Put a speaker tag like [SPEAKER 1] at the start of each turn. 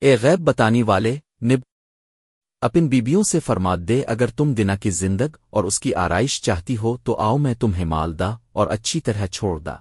[SPEAKER 1] اے غیب بتانی والے، نب۔ اپن بیبیوں سے فرماد دے، اگر تم دنا کی زندگ اور اس کی آرائش چاہتی ہو، تو آؤ میں تمہیں مال دا اور اچھی طرح چھوڑ دا۔